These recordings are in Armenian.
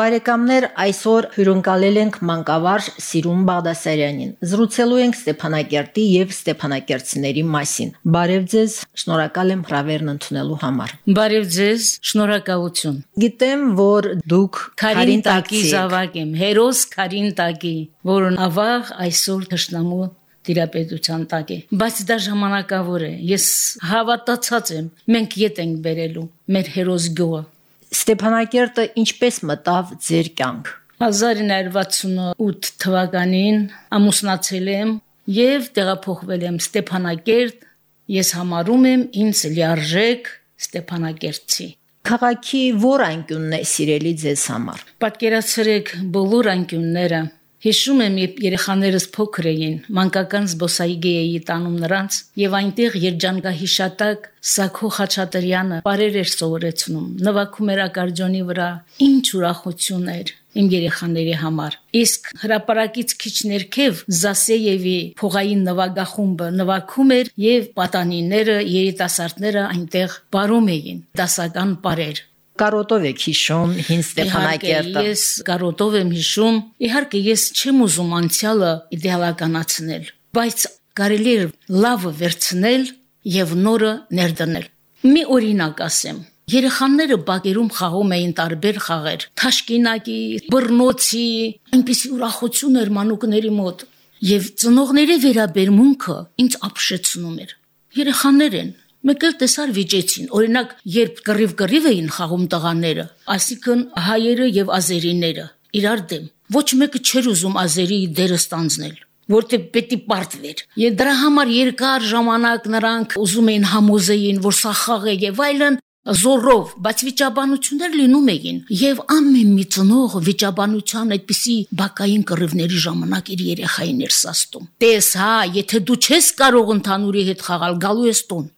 Բարեկամներ, այսօր հյուրընկալել ենք մանկավարժ Սիրուն Բաղդասարյանին։ Զրուցելու ենք Ստեփանակերտի եւ Ստեփանակերտցիների մասին։ Բարև ձեզ, շնորհակալ եմ հրավերն ընդունելու համար։ Բարև ձեզ, շնորհակալություն։ Գիտեմ, որ դուք Քարին տակի զավակ եմ, հերոս Քարին տակի, որն ավաղ այսօր թշնամու տիրապետության տակ է բայց դա ժամանակավոր է ես հավատացած եմ մենք ետ ենք բերելու մեր հերոս գյուղը Ստեփանակերտը ինչպես մտավ ձեր կյանք։ 1968 թվականին ամուսնացել եմ եւ տեղափոխվել եմ Ստեփանակերտ։ Ես համարում եմ ինձ լիարժեք Ստեփանակերտցի։ Քաղաքի որ անկյունն է սիրելի ձեզ համար։ Պատկերացրեք բոլոր անկյունները Հիշում եմ, երբ երեխաներս փոքր էին, մանկական զբոսայգի էի տանում նրանց, եւ այնտեղ երջանկահիշատակ Սաքո Խաչատրյանը բարեր էր սովորեցնում, նվագում էր ակարդեոնի վրա։ Ինչ ուրախություն էր իմ երեխաների համար։ Իսկ հրաապարակից քիչ ներքև Զասեևի փողային նվագախումբը նվագում էր եւ պատանիները, երիտասարդները այնտեղ բարում էին դասական բարեր կարոտով եք հիշում հին Ստեփանակերտը։ Ես կարոտով եմ հիշում։ Իհարկե ես չեմ ուզում անցյալը իդեալականացնել, բայց կարելի է լավը վերցնել եւ նորը ներդնել։ Մի օրինակ ասեմ։ Երեխաները բակերում խաղում էին տարբեր խաղեր՝ թաշկինակի, բռնոցի, այնպիսի ուրախություն էր մանուկների մոտ։ Եվ ծնողների վերաբերմունքը ինձ ապշեցնում էր։ Երեխաներ են, Մեկ էլ տեսար վիճեցին։ Օրինակ, երբ կռիվ-կռիվ էին խաղում տղաները, ասիկն հայերը եւ ազերիները իրար դեմ։ Ոչ մեկը չէր ուզում ազերի դերը ստանձնել որտեղ պետք է պարտվեր։ Եվ դրա համար երկար ժամանակ նրանք ուզում էին համոզեին, որ սա խաղ է եւ այլն, զորով, բայց վիճաբանություններ լինում էին եւ ամեն մի ծնող վիճաբանության այդպիսի բակային կռիվների ժամանակ իր երեխային էր սաստում։ Տես հա, եթե դու չես կարող ընդհանուրի հետ խաղալ, գալու ես տուն։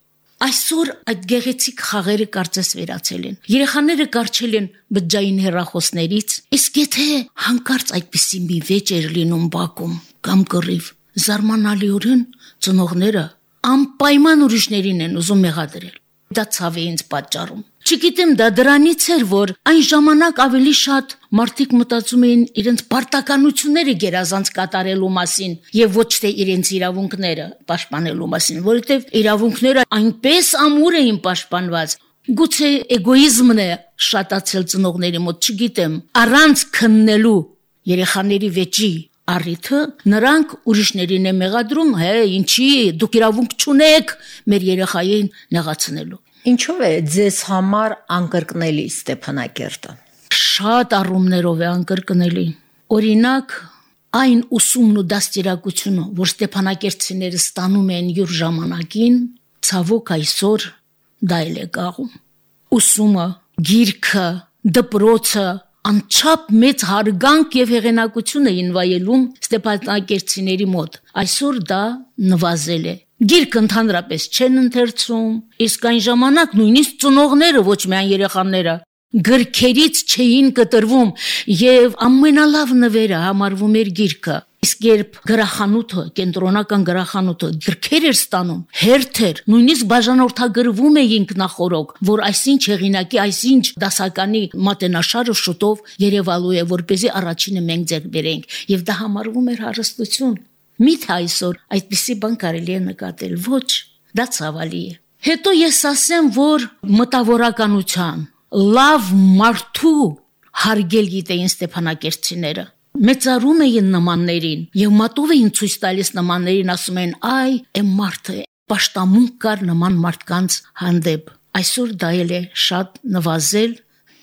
Այսօր այդ գեղեցիկ խաղերը կարծես վերացել են։ Երեխաները կարճել են բջջային հերախոսներից, իսկ եթե հանկարծ այդպիսի մի վեճ էր լինում Բաքում կամ կռիվ, զարմանալիորեն ծնողները անպայման ուրիշներին են ուզում մեղադրել։ Դա ցավ է ինձ պատճառում։ Չգիտեմ դա դրանից էր, որ այն ժամանակ ավելի շատ մարդիկ մտածում էին իրենց պարտականությունները գերազանց կատարելու մասին եւ ոչ թե իրենց իրավունքները պաշտպանելու մասին, որովհետեւ իրավունքները այնպես ամուր էին պաշտպանված, Գուցե էգոիզմն է շատացել ծնողների մոտ, չգիտեմ, առանց քննելու երեխաների վեճի առիթը նրանք ուրիշներին է մեղադրում, հե, ինչի դուք իրավունք չունեք մեր երեխային նեղացնելու։ Ինչով է ձեզ համար անկրկնելի Ստեփանակերտը։ Շատ առումներով է անկրկնելի։ Օրինակ, այն ուսումն ու դաստիարակությունը, որ Ստեփանակերտցիները ստանում են յուր ժամանակին, ցավոք այսօր դա էլ է գաղում։ Ուսումը, գիրքը, դպրոցը անչափ մեծ հարգանք եւ հեղինակություն էին վայելում Ստեփանակերտցիների մոտ։ Այսօր դա նվազել է Գիրք ընդհանրապես չեն ընթերցում, իսկ այն ժամանակ նույնիսկ ծնողները ոչ միայն երեխաները գրքերից չէին կտրվում եւ ամենալավ նվերը համարվում էր գիրքը իսկ երբ գրախանութը կենտրոնական գրախանութը գրքեր էր ստանում հերթեր նույնիսկ բաժանորդագրվում էինք նախորոք որ այսինչ հեղինակի այսինչ դասականի մատենաշարը շուտով երևալու է որ เป զի առաջինը մենք ձեռք բերենք եւ դա համարվում էր հարստություն Միթե այսօր այդպիսի բան կարելի է նկատել։ Ոչ, դա ցավալի է։ Հետո ես ասեմ, որ մտավորականության լավ մարդու հարգել գիտեին Ստեփանակերտցիները մեծարում էին նմաններին եւ մատով էին ցույց տալիս նմաններին ասում են այ այն մարդը պաշտամունք կար նման մարդկանց հանդեպ այսօր դա էլ է շատ նվազել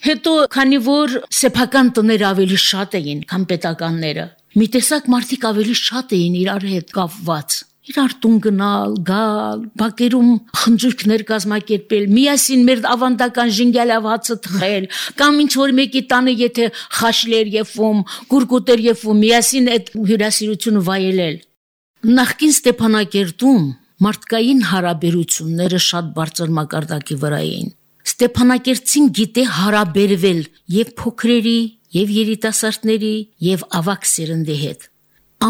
հետո քանի որ սեփական տները ավելի շատ էին քան պետականները Մի տեսակ մարդիկ ավելի շատ էին իրար հետ կապված իրար տուն գնալ, գալ, բակերում խնջույքներ կազմակերպել, միասին մեր ավանդական ժինգալավ հացը թխել, կամ ինչ որ մեկի տանը եթե խաշլեր եփում, գուրգուտեր եփում, միասին այդ հյուրասիրությունը վայելել։ Նախկին Ստեփանակերտում մարդկային հարաբերությունները շատ բարձր մակարդակի վրա էին։ Ստեփանակերտին գիտե հարաբերվել եւ փոքրերի եւ երիտասարդների եւ ավակ սերնդի հետ։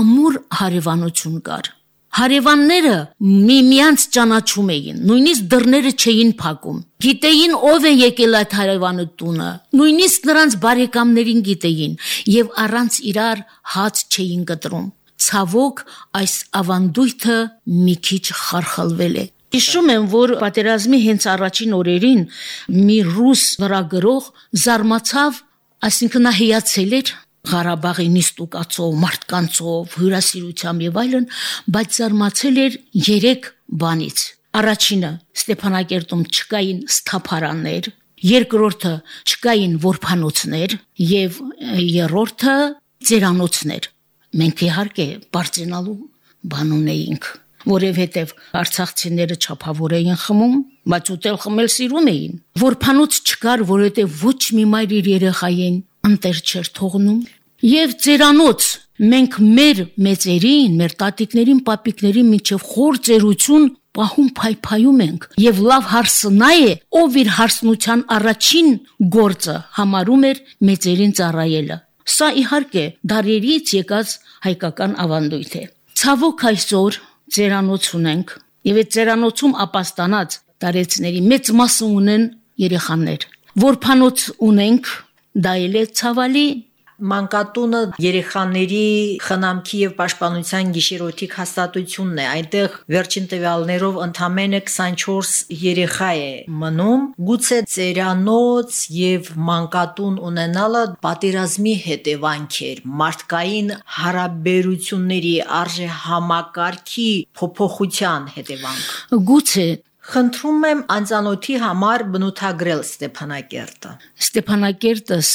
Ամուր հարևանություն կար։ Հարևանները միմյանց ճանաչում էին, նույնիսկ դռները չէին փակում։ Գիտեին ով է եկել այդ հարևանը տունը, նույնիսկ նրանց բարեկամներին գիտեին եւ առանց իրար հաց չէին կտրում։ Ցավոք այս ավանդույթը մի քիչ խարխալվել է։ Հիշում եմ, որ պատերազմի հենց առաջին օրերին մի ռուս վրագրող զարմացավ, այսինքն նա հիացել էր Ղարաբաղի նիստուկացով, մարդկանցով, հյուրասիրությամբ եւ այլն, բայց զարմացել էր 3 բանից։ Առաջինը Ստեփանակերտում չկային սթափարաններ, երկրորդը չկային որփանոցներ եւ երրորդը ծերանոցներ։ Մենք իհարկե բարձենալու բան ունեինք որովհետև արցախցիները ճափավոր էին խմում, բայց ուտել խմել սիրում էին։ Որփանոց չկար, որովհետև ոչ մի մայր իր երեխային անտեր չէր թողնում։ Եվ ծերանոց մենք մեր մեծերին, մեր տատիկներին, պապիկներին միջև խոր ծերություն պահում փայփայում ենք եւ լավ հարսը նա է ով իր հարսնության առաջին գործը համարում էր մեծերին ծառայելը սա իհարկե դարերից եկած հայկական ավանդույթ է ցավոք այսօր ծերանոց ունենք եւ այդ ծերանոցում ապաստանած տարեցների մեծ մասը ունեն երեխաներ որփանոց ունենք դա էլ է ցավալի Մանկատունը երեխաների խնամքի եւ պաշտպանության գիշերօթիկ հաստատությունն է։ Այնտեղ վերջին տվյալներով ընդամենը 24 երեխա է մնում։ Գուցե ծերանոց եւ մանկատուն ունենալը պատերազմի հետևանք էր, մարդկային հարաբերությունների արժե համակարգի փոփոխության հետևանք։ Գուցե Խնդրում եմ անծանոթի համար բնութագրել Ստեփանակերտը։ Ստեփանակերտս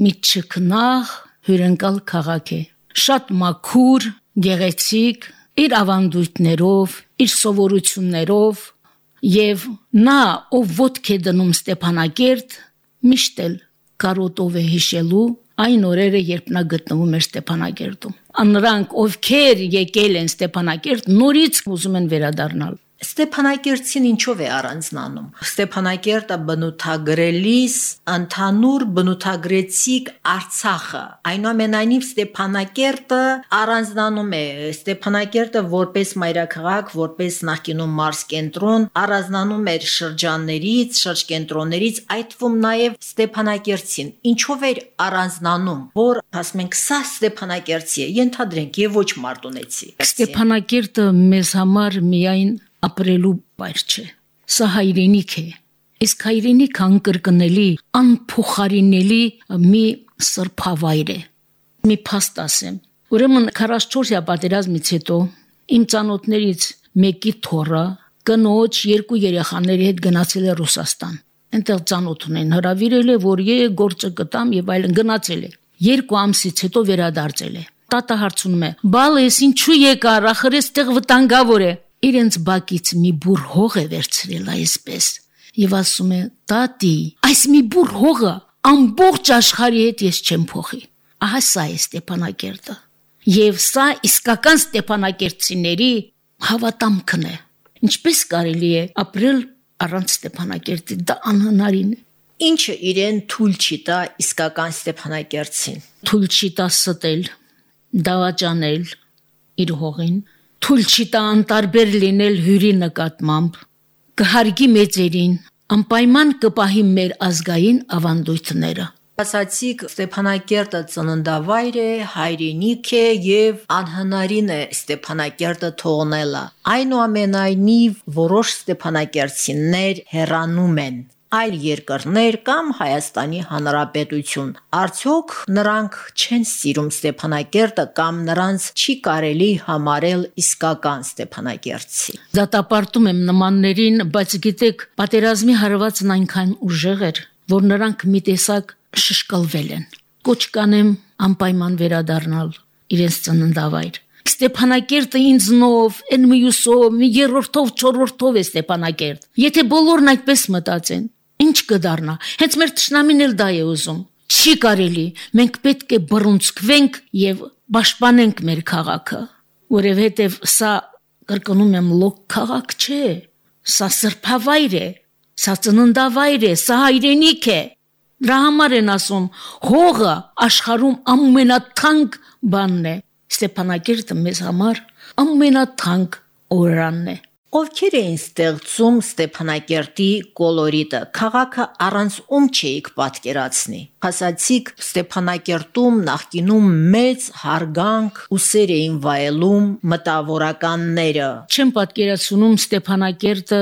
մի ճկնաղ հյուրընկալ քաղաք է։ Շատ մաքուր, գեղեցիկ, իր ավանդույթներով, իր սովորություններով եւ նա ով ոդք է դնում Ստեփանակերտ միշտ էլ կարոտով է հիշելու այն օրերը, երբ նա գտնվում էր Ստեփանակերտում։ Անրանք ովքեր եկել են Ստեփանակերտ, նորից ուզում են վերադառնալ։ Ստեփանակերտին ինչով է առանձնանում։ Ստեփանակերտը բնութագրելիս ընդհանուր բնութագրեցիկ Արցախը։ Այնուամենայնիվ Ստեփանակերտը առանձնանում է Ստեփանակերտը որպես մայրաքաղաք, որպես նախկինում մարզ կենտրոն, առանձնանում էր շրջաններից, շրջկենտրոններից, այդ թվում նաև Ստեփանակերտին։ Ինչով էր առանձնանում, որ ասում ենք, սա Ստեփանակերտի է, ենթադրենք եւ ոչ Մարտունեցի։ Ստեփանակերտը մեզ համար միայն ապրելու բայր չէ։ Սա հայրենիք է։ Իսկ հայրենիք անկրկնելի, անփոխարինելի մի սրբավայր է։ Մի փաստ ասեմ։ Ուրեմն 44-յա պատերազմից հետո իմ ցանոթներից մեկի թորը կնոջ երկու երեխաների հետ գնացել է Ռուսաստան։ Այնտեղ ցանոթ ունեն հրավիրել է, որ ե գործը կտամ եւ այլն գնացել է։ Երկու ամսից հետո վերադարձել է։ Տատա հարցնում է. «Բալես ինչու եկար, ախր էստեղ վտանգավոր է»։ Իրենց բակից մի բուր հող է վերցրել այսպես եւ ասում է. «Տատի, այս մի բուր հողը ամբողջ աշխարհի հետ ես չեմ փոխի»։ Ահա սա է Ստեփանակերտը։ Եվ սա իսկական Ստեփանակերտցիների հավատամքն է։ Ինչպես կարելի է ապրել առանց Ստեփանակերտի, դա անհնարին է։ Ինչը իրեն թույլ չի տա իսկական Ստեփանակերտին։ Թույլ չի տա ստել, դավաճանել իր հողին, թույլ չի տա անտարբեր լինել հյուրի նկատմամբ, կհարգի մեծերին, անպայման կպահի մեր ազգային ավանդույթները։ Ասացիք Ստեփանակերտը ծննդավայր է, հայրենիք է եւ անհնարին է Ստեփանակերտը թողնելը։ Այնուամենայնիվ որոշ Ստեփանակերտցիներ հեռանում են այլ երկրներ կամ Հայաստանի Հանրապետություն։ Արդյոք նրանք չեն սիրում Ստեփանակերտը կամ նրանց չի կարելի համարել իսկական Ստեփանակերտցի։ Դատապարտում եմ նմաններին, բայց գիտեք, պատերազմի հարվածն այնքան ուժեղ էր, որ նրանք մի տեսակ շշկալվել են։ Կոչ կանեմ անպայման վերադառնալ իրենց ծննդավայր։ Ստեփանակերտը ինձնով, են մյուսով, մի երրորդով, չորրորդով է Ստեփանակերտ։ Եթե բոլորն այդպես մտածեն, Ինչ կդառնա։ Հենց մեր ճշնամին էլ դա է ուզում։ Չի կարելի։ Մենք պետք է բռունցքվենք եւ պաշտպանենք մեր քաղաքը, որովհետեւ սա կրկնում եմ լոկ քաղաք չէ։ Սա սրբավայր է, սա ծննդավայր է, սա հայրենիք է։ Դրա համար են ասում, հողը աշխարհում ամենաթանկ բանն է։ Ստեփանակերտը մեզ համար ամենաթանկ օրրանն է։ Ովքեր էին ստեղծում Ստեփանակերտի կոլորիտը։ Քաղաքը առանց ում չէիք պատկերացնի։ Հասացիք Ստեփանակերտում նախկինում մեծ հարգանք ու սեր էին վայելում մտավորականները։ Չեմ պատկերացնում Ստեփանակերտը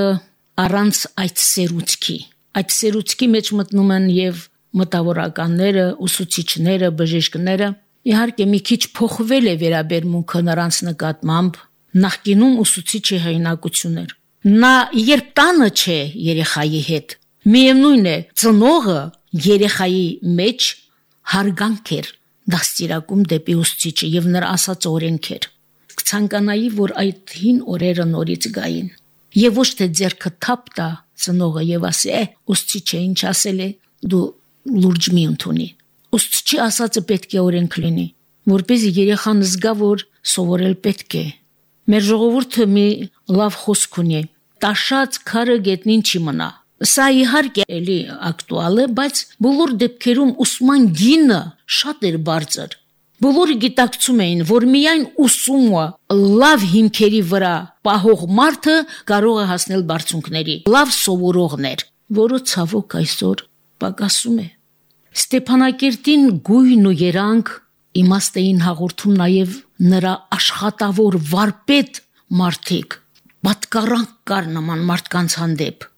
առանց այդ սերուցքի։ Այդ սերուցքի մեջ մտնում են եւ մտավորականները, ուսուցիչները, բժիշկները։ Իհարկե մի քիչ փոխվել է վերաբերմունքը նրանց նկատմամբ, նախկինում ուսուցիչի հայնակություններ։ Նա երբ տանը չէ երեխայի հետ, միևնույն է, ծնողը երեխայի մեջ հարգանք էր դաստիարակում դեպի ուսուցիչը եւ նրա ասած օրենքեր։ Կցանկանայի, որ այդ հին օրերը նորից գային։ Եվ ոչ թե ձերքը թափ տա ծնողը եւ ասի, «Է, ուսուցիչը ինչ ասել է, դու լուրջ մի ընդունի»։ Ուսուցիչի ասածը պետք է օրենք լինի, որպեսզի երեխան զգա, որ սովորել պետք է Մեր ժողովուրդը մի լավ խոսք ունի. տաշած քարը գետնին չի մնա։ Սա իհարկե էլի ակտուալ է, բայց բոլոր դեպքերում ուսման գինը շատ էր բարձր։ Բոլորը գիտակցում էին, որ միայն ուսումը լավ հիմքերի վրա պահող մարդը կարող է հասնել բարձունքների, լավ սովորողներ, որը ցավոք այսօր պակասում է։ Ստեփանակերտին գույն ու երանք իմաստ էին հաղորդում նաև նրա աշխատավոր վարպետ մարդիկ պատկառանք կար նման մարդկանց հանդեպ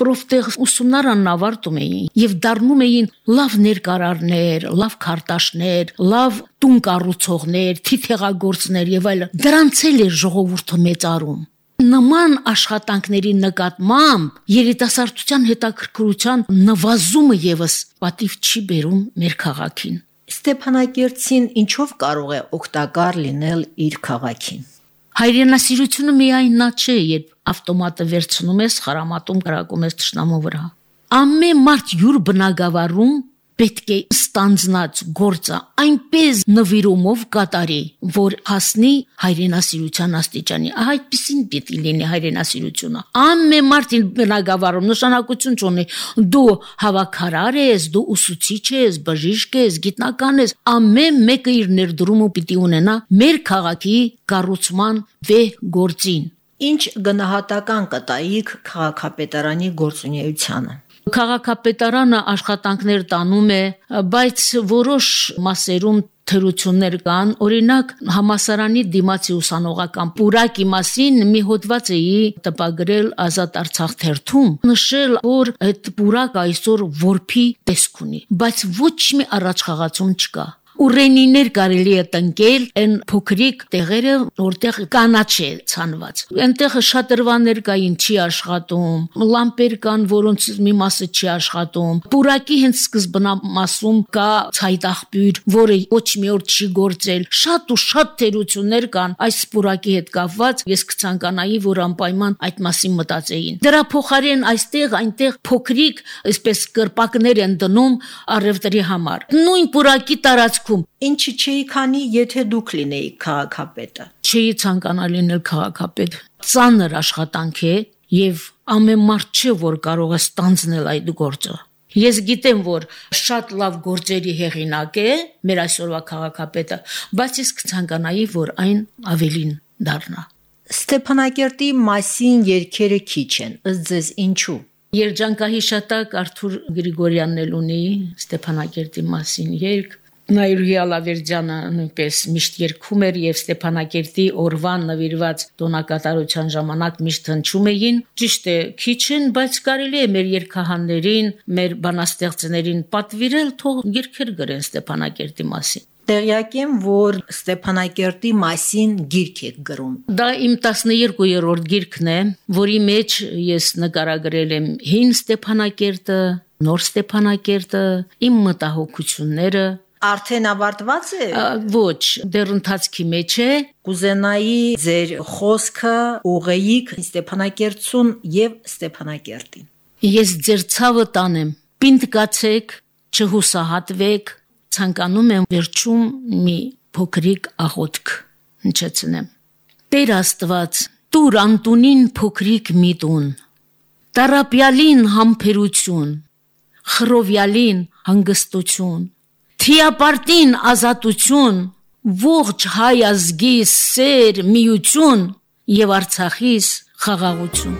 պրոֆտեղ ուսումնարանն ավարտում էին եւ դառնում էին լավ ներկարարներ, լավ քարտաշներ, լավ տուն կառուցողներ, թիթեղագործներ եւ այլն։ Դրանց էլ էր ժողովուրդը մեծարում։ Նման աշխատանքների նկատմամբ երիտասարդության հետաքրքրության նվազումը եւս պատիվ չի բերում մեր քաղաքին։ Ստեփանակերտին ինչով կարող է օգտակար լինել իր քաղաքին։ Հայրենասիրությունը միայն նա չէ, երբ ավտոմատը վերցնում ես, խարամատում կրակում ես ճշնամու վրա։ Ամեն մարդ յուր բնակավարում պետք է ստանձնած գործը այնպես նվիրումով կատարի, որ հասնի հայրենասիրության աստիճանի։ Ահա այդպեսին պիտի լինի հայրենասիրությունը։ Ամեն մարդին բնակավարում նշանակություն ունի։ Դու հավաքարար ես, դու ուսուցիչ ես, բժիշկ ես, գիտնական ես, ամեն մեկը իր ներդրումը պիտի ունենա մեր քաղաքի կառուցման վեհ գործին։ Ինչ գնահատական կտայիք քաղաքապետարանի գործունեությանը։ Քաղաքապետարանը աշխատանքներ տանում է, բայց որոշ մասերում թերություններ կան, օրինակ համասարանի դիմացի ուսանողական պուրակի մասին մի հոդված էի տպագրել Ազատ Արցախ թերթում, նշել, որ այդ պուրակ այսօր որփի տեսք ունի, բայց ոչ մի առաջխաղացում չկա Ուրենիներ կարելի է տնկել այն փոքրիկ տեղերը, որտեղ կանաչ է ցանված։ Այնտեղ շատրվաններ կային, չի աշխատում, լամպեր կան, որոնց մի մասը չի աշխատում։ Պուրակի հենց սկզբնամասում կա ցայտախբյուր, որը ոչ մի օր չի գործել։ Շատ ու շատ թերություններ կան այս պուրակի հետ կապված։ Ես կցանկանայի, որ անպայման այդ մասին մտածեին։ Դրա փոխարեն այստեղ այնտեղ փոքրիկ, այսպես կրպակներ են դնում առևտրի համար։ Նույն պուրակի տարած ընթացքում ինչի չէի քանի եթե դուք լինեիք քաղաքապետը չէի ցանկանա լինել քաղաքապետ ծանր աշխատանք է եւ ամեն մարդ չէ որ կարող է ստանձնել այդ գործը Ես գիտեմ, որ շատ լավ գործերի հեղինակ է մեր այսօրվա քաղաքապետը, բայց ես կցանկանայի, որ այն ավելին դառնա։ Ստեփանակերտի մասին երկերը քիչ են, ըստ ձեզ ինչու։ Երջանկահիշատակ Արթուր Գրիգորյանն էլ ունի Ստեփանակերտի մասին երգ, Նայրուհի Ալավերդյանը նույնպես միշտ երգում էր եւ Ստեփանակերտի օրվան նվիրված տոնակատարության ժամանակ միշտ հնչում էին։ Ճիշտ է, քիչ են, բայց կարելի է մեր երգահաններին, մեր բանաստեղծներին պատվիրել թող երգեր գրեն Ստեփանակերտի մասին։ Տեղյակ եմ, որ Ստեփանակերտի մասին գիրք եք գրում։ Դա իմ 12-րդ գիրքն է, որի մեջ ես նկարագրել եմ հին Ստեփանակերտը, նոր Ստեփանակերտը, իմ մտահոգությունները, արդեն ավարտված է։ Ոչ, դեռ ընթացքի մեջ է։ Կուզենայի ձեր խոսքը ուղեիք Ստեփանակերտցուն եւ Ստեփանակերտին։ Ես ձեր ցավը տանեմ։ Պինդ կացեք, չհուսահատվեք, ցանկանում եմ վերջում մի փոքրիկ աղոթք հնչեցնեմ։ Տեր Աստված, տուր Անտունին փոքրիկ միտուն, տարապյալին համբերություն, խրովյալին հանգստություն, թիապարտին ազատություն, ողջ հայ ազգի սեր, միություն եւ Արցախիս խաղաղություն։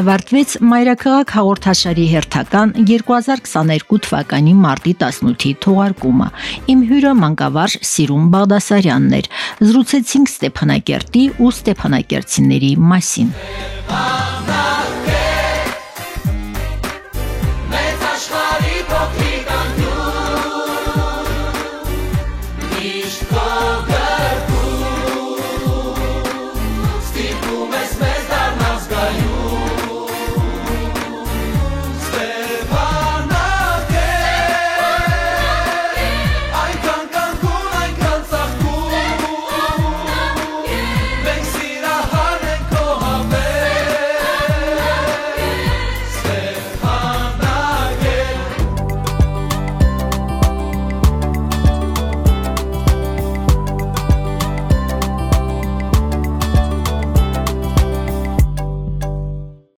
Ավարտվեց Մայրաքաղաք հաղորդաշարի հերթական 2022 թվականի մարտի 18-ի թողարկումը։ Իմ հյուրը մանկավարժ Սիրուն Բաղդասարյանն էր։ Զրուցեցինք Ստեփանակերտի ու Ստեփանակերտցիների մասին։ Բաղդասարյան